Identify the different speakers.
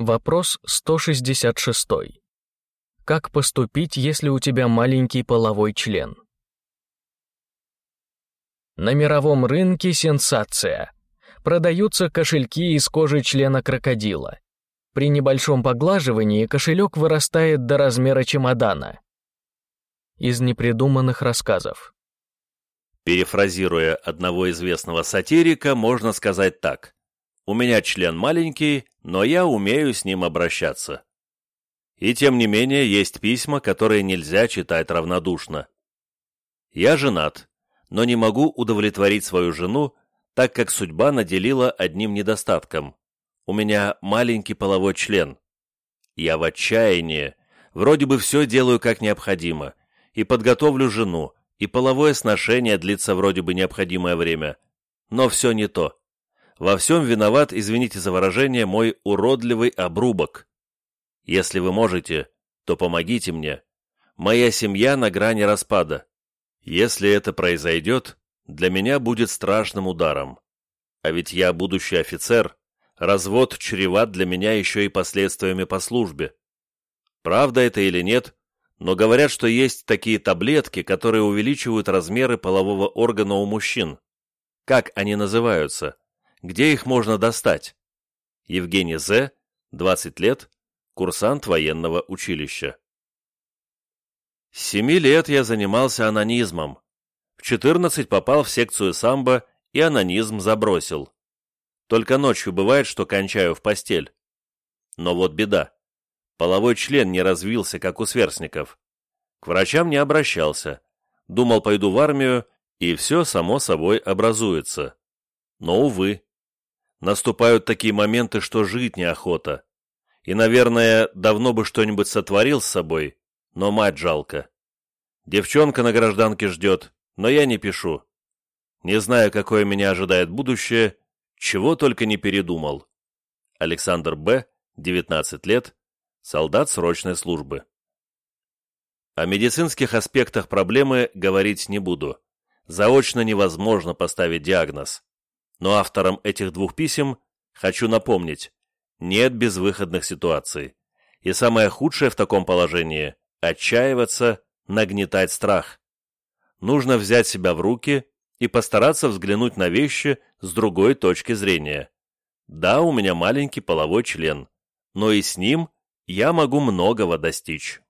Speaker 1: Вопрос 166. Как поступить, если у тебя маленький половой член? На мировом рынке сенсация. Продаются кошельки из кожи члена крокодила. При небольшом поглаживании кошелек вырастает до размера чемодана. Из непридуманных рассказов.
Speaker 2: Перефразируя одного известного сатирика, можно сказать так. «У меня член маленький, но я умею с ним обращаться». И тем не менее есть письма, которые нельзя читать равнодушно. Я женат, но не могу удовлетворить свою жену, так как судьба наделила одним недостатком. У меня маленький половой член. Я в отчаянии, вроде бы все делаю как необходимо, и подготовлю жену, и половое сношение длится вроде бы необходимое время. Но все не то. Во всем виноват, извините за выражение, мой уродливый обрубок. Если вы можете, то помогите мне. Моя семья на грани распада. Если это произойдет, для меня будет страшным ударом. А ведь я будущий офицер, развод чреват для меня еще и последствиями по службе. Правда это или нет, но говорят, что есть такие таблетки, которые увеличивают размеры полового органа у мужчин. Как они называются? Где их можно достать? Евгений З., 20 лет, курсант военного училища. С семи лет я занимался анонизмом. В 14 попал в секцию самбо и анонизм забросил. Только ночью бывает, что кончаю в постель. Но вот беда. Половой член не развился, как у сверстников. К врачам не обращался. Думал, пойду в армию, и все само собой образуется. Но, увы. Наступают такие моменты, что жить неохота. И, наверное, давно бы что-нибудь сотворил с собой, но мать жалко. Девчонка на гражданке ждет, но я не пишу. Не знаю, какое меня ожидает будущее, чего только не передумал. Александр Б., 19 лет, солдат срочной службы. О медицинских аспектах проблемы говорить не буду. Заочно невозможно поставить диагноз. Но авторам этих двух писем хочу напомнить, нет безвыходных ситуаций. И самое худшее в таком положении – отчаиваться, нагнетать страх. Нужно взять себя в руки и постараться взглянуть на вещи с другой точки зрения. Да, у меня маленький половой член, но и с ним я могу многого достичь.